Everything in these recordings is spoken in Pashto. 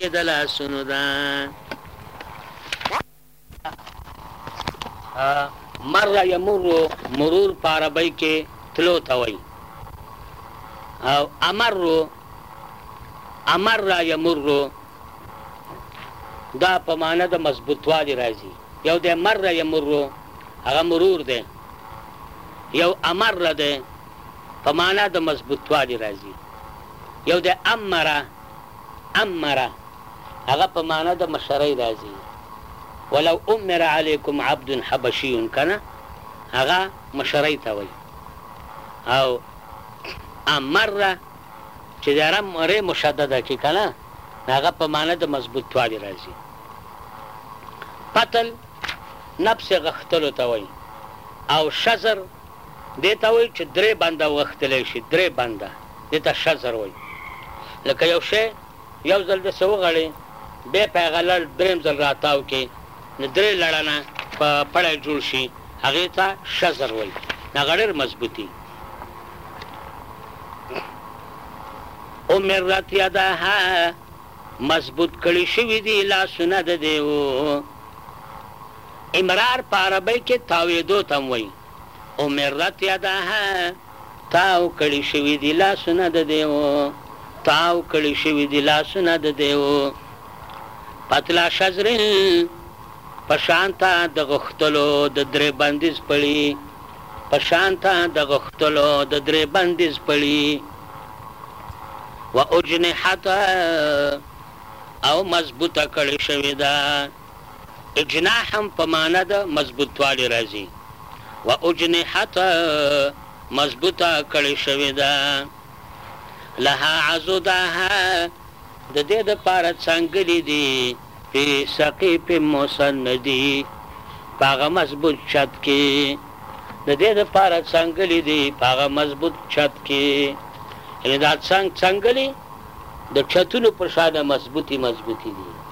کې د لاسونو ده مر یمر مرور په عربۍ کې تلو ته وایي او امر امر یمر دا په معنا د مضبوطوالي راځي یو د مر یمر هغه مرور دی یو امر دی په مانا د مضبوطوالي راځي يو د امره امره هغه په مانا د مشرۍ راځي ولو امر عليکم عبد حبشي کنه هغه مشرۍ ته وایي او امره چې د رم ری مشدده کې کنه هغه په مانا د مضبوطوالي راځي قتل نفس غختلو ته وایي او شزر دې ته وایي چې درې بنده وغښتلی شي، درې بنده، دې ته شزر وایي. لکه یو شی یو ځل داسې وغړې، بیا په هغه لړ درېیم ځل راتاو کړې، نو درې لړنه په پړی جوړ شي، هغې ته شزر وایي، نو هغه ډېر مضبوط وي. امرت یداه، مضبوط کړي شوي دي لاسونه د دېو. امرار په عربۍ کې تاوېدو ته هم وایي. امرت یداه، تاو کړي شوي دي لاسونه د دیو، تاو کړي شوي دي لاسونه د دیو. پتلا شزرل، په شان ته د غښتلو د درې بندیز پړي، په شان ته د غښتلو د درې بندیز پړي. و اجنحته، او مضبوطه کړي شوي ده. د جناح هم په معنی د مضبوطوالي راځي، و اجنحت مضبوطه کړې شوې ده لها عضدها د دې لپاره څنګلې دي فی ثقیف مسند په هغه مضبوط چت کې د دې لپاره څنګلې دي په هغه مضبوط چت کې یعنې دا څنګ څنګلې د چتونو په شان مضبوطې مضبوطې دي.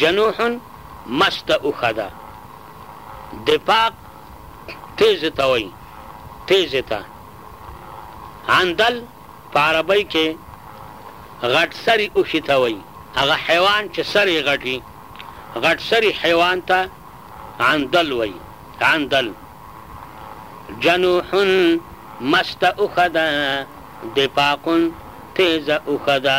جنوح مسته اوښه ده. دفاق تېزې ته وايي، تېزې ته. عندل په عربۍ کې غټ سري اوښي ته وايي، هغه حیوان چې سر یې غټ وي، غټ سري حیوان ته عندل وايي، عندل. جنوح مسته اوښه ده، دفاق تېزه اوښه ده.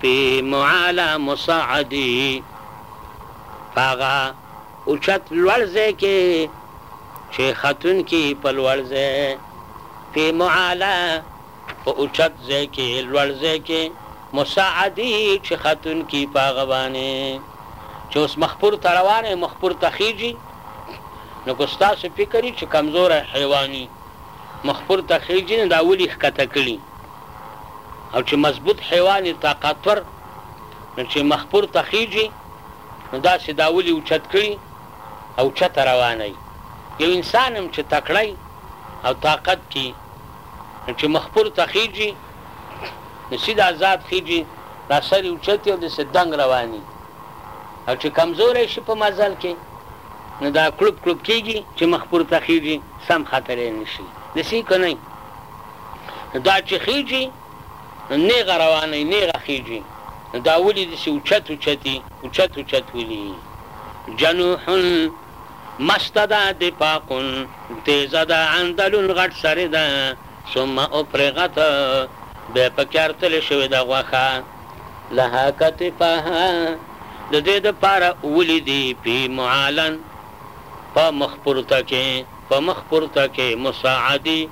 پی معالی مساعدی په هغه اوچت لوړ ځای کې چې ختونکي په لوړ ځای پی معالی په اوچت ځای کې لوړ ځای کې مساعدی چې ختونکي په هغه باندې چې اوس مخ پورته روانه مخ پورته خیږي نو که ستاسو فکر وي چې کمزوری حیواني مخ پورته خیږي نو دا ولې ښکته کړي او چې مضبوط حیوان یې طاقتور نو چې مخ پورته خیژي نو داسې دا ولي اوچت کړي او اوچته روانه وي یو انسان هم چې تکړه او طاقت کې نو چې مخ پورته خیژي نو سیده آزاد خیژي دا سر یې اوچت او داسې دنګ رواني او چې کمزوری شي په مزل کې نو دا کړوب کړوب کیږي چې مخ پورته خیژي سم ختلی نشي داسې که نه دا چې خېژي نېغه روانه وي، نېغه خېژي، دا ولې داسې اوچت اوچت وي، اوچت اوچت ولې وي؟ جنوح مسته ده، دفاق تېزه ده، عندل غټ سرې ده، ثم افرغت بیا په کې ارتلې شوې ده غوښه، لها کتفاها د دې دپاره ولې دي پي معالن په مخ پورته کې، په مخ پورته کې، مساعدي.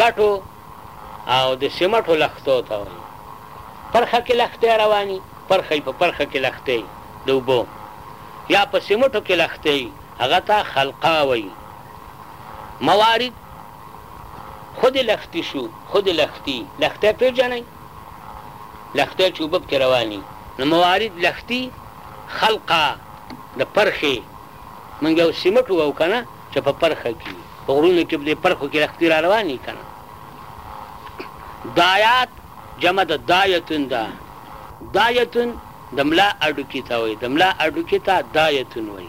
ګټو او د سیمټو لښتو ته وایي. پرښه کې لښتې رواني، پرښه یې په پرښه کې لښتې د اوبو یا په سیمټو کې لښتې هغه ته خلقا وایي. موارد خود لښتي شو، خود لښتي، لښتې پېژنئ؟ لښتې چې اوبه پکې رواني نو موارد لښتي، خلقا د پرښې مونږ یو سیمټ وو او که نه؟ چه په پرخه کی په غرونو کی په دی پرخو کی لښتی را روان یی کنه دایات جمع د دایتون ده دایتون د ملا اډوکی ته وای د ملا اډوکی ته دایتون وای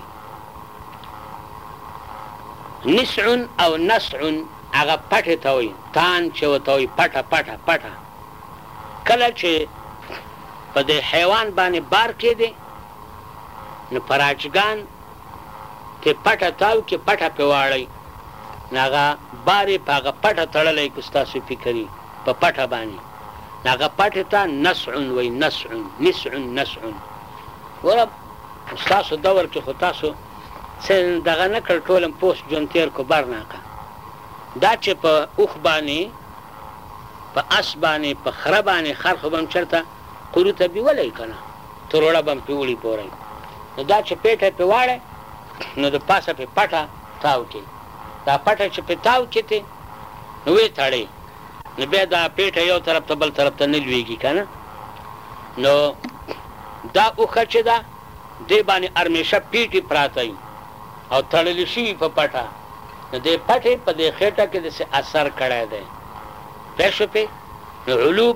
نسع او نسع هغه پټه ته وای تان چې وته وای پټه پټه پټه کله چې په دې حیوان باندې بار کې دی نو پراچګان پۀ پټه تاو کښې پټه پۀ واړئ نو هغه بار ئې پۀ هغه پټه تړلئ کۀ ستاسو فکر ئې پۀ پټه باندې نو هغه پټه ته نسع وائي نسع نسع نسع وروره په ستاسو دور کښې خو تاسو څۀ دغه نۀ کړل ټول هم پوست ژوند تېر کړو بر ناقه دا چې پۀ اوښ باندې پۀ اس باندې پۀ خره باندې خر خو به هم چرته قرو ته بیولی کنه تروړه بم پی وړی پوری نو دا چه پیټه پی واړی نو د پاسه پی پټه تاو کی دا پټه چه پی تاو کی تی نو وی تړی نو بیا دا پیټه یو طرف ته بل طرف ته نه لویږی کنه نو دا اوښه چه ده دی باندی ارمیشه پیټی پراته وی او تړلی شوی په پټه نو دی پټی په دی خیټه کی دسی اثر کړی دی پوه شو پی نو علوب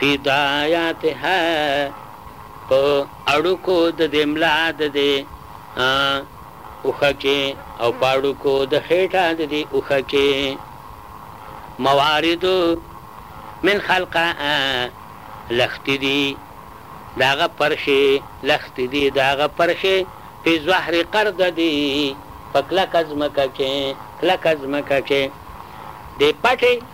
بداياتها په اړوکو د دې ملا د دې اوښه کې او په اړوکو د خېټه د دې اوښه کې موارد من خلقاء لښتي دي د هغه پرښې لښتي دي د هغه پرښې فی ظهر قرد دي په کلکه ځمکه کې کلکه ځمکه کې دې پټې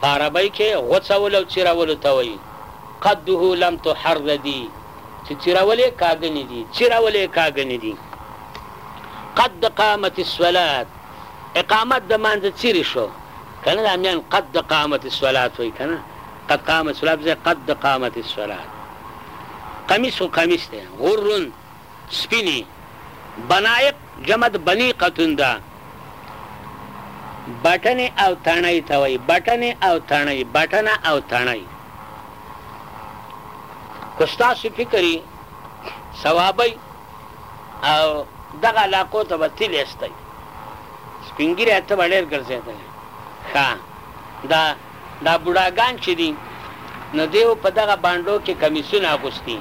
په عربۍ کې غوڅولو او څیرولو ته وایي. قده لم تحر دي چې څیرول یې کاږه نه دي، څیرول یې کاږه نه دي. قد قامت الصلاة، اقامت د مانځه څیرې شو، که نه دا میان قد قامت الصلاة وایي که نه، قد قامت الصلاة په ځای قد قامت الصلاة. قمیص خو قمیص دی. غر سپینی، بنایق، جمع د بنیقة ده، بټنې او تڼۍ ته وایي، بټنې او تڼۍ، بټنه او تڼۍ. که ستاسو فکر وي صوابئ او دغه علاقو ته به تللی استئ. سپین ږیری ته به ډېر ګرځېدلی. ښه! دا دا بوډاګان چې دي نو دیو په دغه بانډو کې کمیسونه اغوستي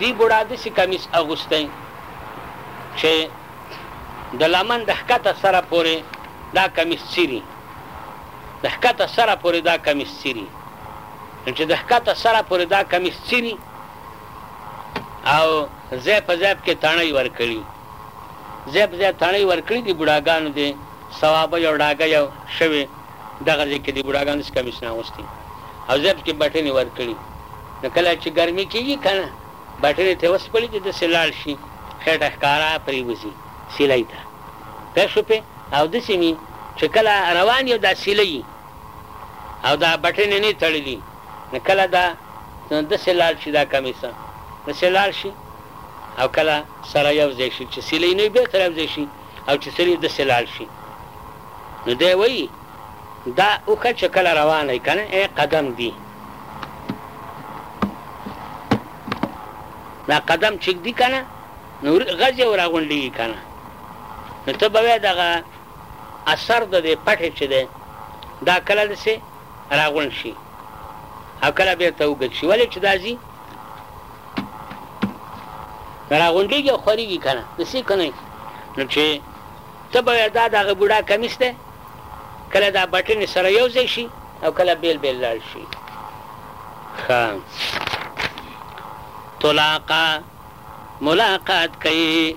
دي بوډا داسې کمیس اغوستی چې د لمن د ښکته سره پورې دا کمیس څیري د ښکته سره پورې دا کمیس څیري نو چې د ښکته سره پورې دا کمیس څیري او ځای په ځای کې تڼۍ ورکړي ځای په ځای تڼۍ ورکړي دي بوډاګانو دې ثوابه یو ډاګه یو شوې دغه ځای کې د بوډاګانو څخه کمیسونه اغوستي او زه پکې بټنې ورکړي نو کله چې ګرمي کېږي که نه بټنې ترې وسپړي چې داسې لاړ شي خېټه ښکاره پرېوځي سیلۍ ته پوه شو پې او داسې مې چې کله روان یو دا سیلۍ او دا بټنې نه تړلي نو کله دا داسې لاړ شي دا کمیس داسې لاړ شي او کله سره یو ځای شي چې سیلۍ نه بېرته راوځي شي او چې سړي دسې لاړ شي نو دی وایي دا اوښه چې کله روانه وي که نه ای قدم دي دا قدم چې ږدي که نه نو غځ یې راغونډېږي که نه نو ته به وایې دغه اثر د دې پټې چې دی دا کله داسې راغونډ شي او کله بېرته وګد شي ولې چې دا ځي نه راغونډېږي او خورېږي که نه، د سې کنۍ. نو چې ته به وایې دا د هغه بوډا کمیس دی، کله دا بټنې سره یو ځای شي او کله بېل بېل لاړ شي. ښه. تلاقا، ملاقات کوي.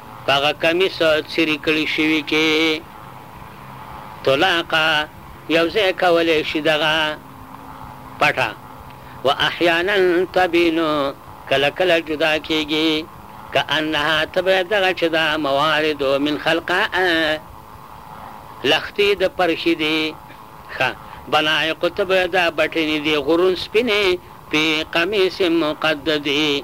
په هغه کمیس څیري کړي شوي کې طلاقا یو ځای کولی شي دغه پټه و احیانا تبینو کله کله جدا کیږي که انها تبع دغه چې دا موارد من خلقاء لختي د پرخي دي ښه بنایق تبع دا بټنې دي غرون سپینې په قمیص مقددي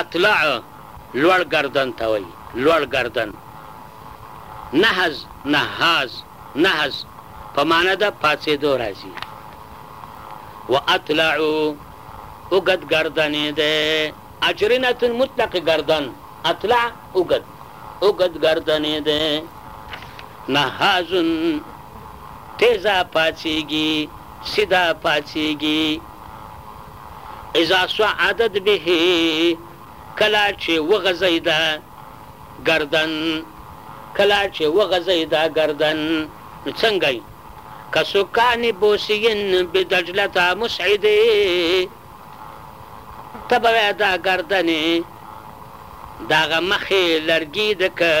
اطلع لوړ ګردن ته وایي لوړ ګردن. نهض، نهاض، نهض په معنی د پاڅېدو راځي. و اطلع اوږد ګردنې دی. اجرنة مطلق ګردن، اطلع اوږد، اوږد ګردنې دی. نهاض تېزه پاڅېږي، سیده پاڅېږي. اذا صعدت به کله چې وغځیده ګردن کله چې وغځیده ګردن نو څنګه یې کسکان بوسین بدجلتا مسعد ته به وایې دا ګردن دغه مخې لرګي د که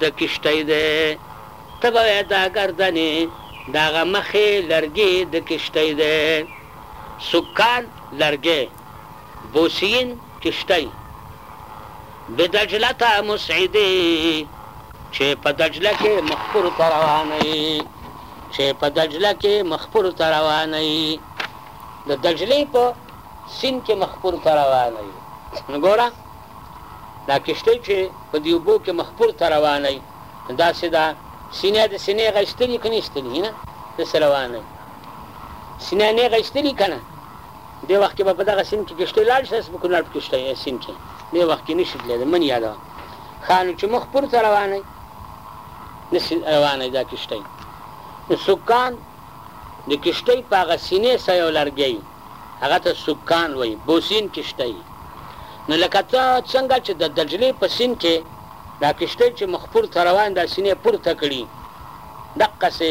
د کشتۍ دی ته به وایې دا ګردن دغه مخې لرګي د کشتۍ دی سکان، لرګی، بوسیین، کښتۍ، بدجلة مسعدی، چې په دجله کې مخ پورته روانه یې، چې په دجله کې مخ پورته روانه یې، د دجلې په سیند کې مخ پورته روانه یې، نو ګوره دا کښتۍ چې په دې اوبو کې مخ پورته روانه یې، نو داسې ده سینه دې سینې غه ایستلي که نه ایستلي؟ نه، داسې روانه یې. سینه نه غشتلی کنه دی وخت کې په دغه سیم کې کشته لاړ شس په کونړ کې کشته سیم کې دی وخت کې نشو تللی من یادو خانو چې مخ پر تر روانه نس روانه دا کشته نو سکان د کشته په هغه سینې سره یو لرګی هغه ته سکان وای بوسین کشته نو لکه ته څنګه چې د دجلې په سین کې دا کشته چې مخ پر تر روان دا سینې پورته کړي دقه سه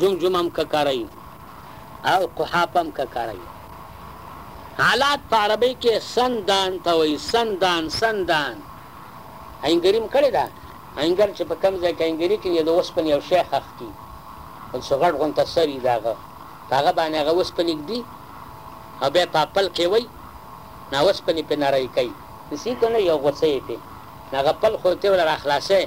جمجمه هم که کارئ او قحاپه هم که کارئ. حالات په عربۍ کې سن دان ته وایي، سندان، سندان. اینګري هم کړې ده، اینګر چې په کوم ځای کې اینګري کېږي د اوسپنې یو شی ښخ کړي، نو چې غټ غونته سر وي د هغه، په هغه باندې هغه اوسپنې ږدي او بیا یې په پل کېوي، نو اوسپنې پرې نرۍ کوي. نسي کولای یو غوڅه یې پرې، نو هغه پل خو یې تېوله راخلاصوي.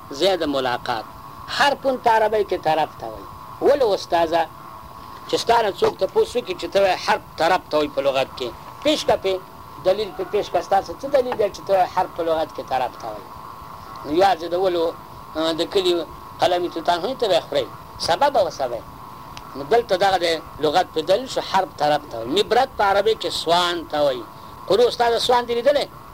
ځای د ملاقات هر پون ته عربۍ کې طرب ته وايي ولې استاذه چې ستا نه څوک تپوس وکړي چې ته وايي حرب طرب ته وايي په لغت کې پېش کړه پرې دلیل پرې پېش کړه ستاسو څه دلیل دی چې ته وايي حرب په لغت کې طرب ته وايي نو یا زه د ولو د کلي قلمي توتان هم ته به خورئ سبا به وسبئ نو دلته دغه د لغت په دلیل شو حرب طرب ته وايي مبرد په عربۍ کې سوان ته وايي قرو استاذه سوان دې لیدلی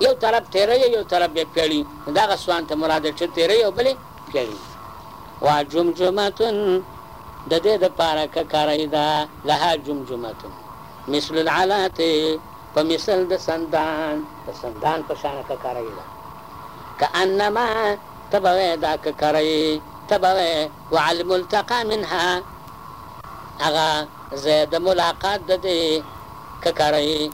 یو طرف تیری او یو طرف بیا پیړی نو دغه سوان ته مراد ده چه تیری او بله پیړی وی. وجمجمة ددې دپاره که کری ده لها جمجمة مثل العلات په مثل د سندان د سندان په شان که کری ده کأنما ته به وایې دا که کری ته به وایې وعلملتقی منها هغه ځای د ملاقات ددې که کری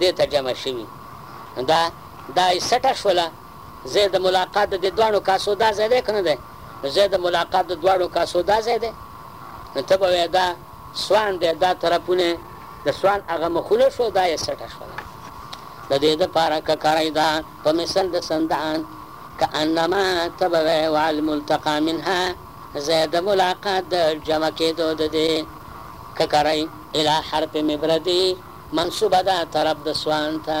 دې ته جمع شوي دا دا يې سټه شوله ځای د ملاقات د دې دواړو کاسو دا ځای دی که نه دی نو ځای د ملاقات د دواړو کاسو دا ځای دی نو ته به وایې دا سوان دی دا طرفونه د سوان هغه مخونه شو دا يې سټه شوله د دې دپاره که کړی دا په مثل د سندان که انما ته به وایې وعلم التقا منها ځای د ملاقات د جمع کېدو د دې که کړی اله حرف مبردي منسوبه ده طرف د سوان ته.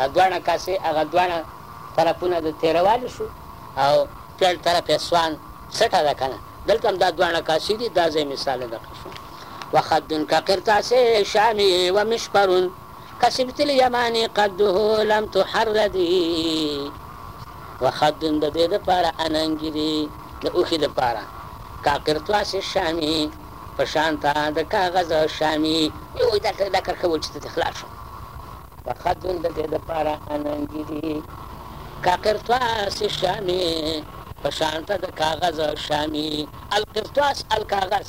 دا دواړه کاسې هغه دواړه طرفونه د تېروالي شو او پېړ طرف يې سوان څټه ده کنه دلته هم دا دواړه کاسې دي دا ځای مثال د دقه شو وخد کقرطاس شامي ومشبر کسبط اليماني قده لم تحردي وخد د دې د پاره اننګي دي د اوښي د پاره کقرطاس شامي په شان ته د کاغذ شامي يو دا دا کرښه وچ ته خلاص شو په خدون د دې د پاره اننګي دي کاقرطاس شامي په شان ته د کاغذ شامي القرطاس الکاغذ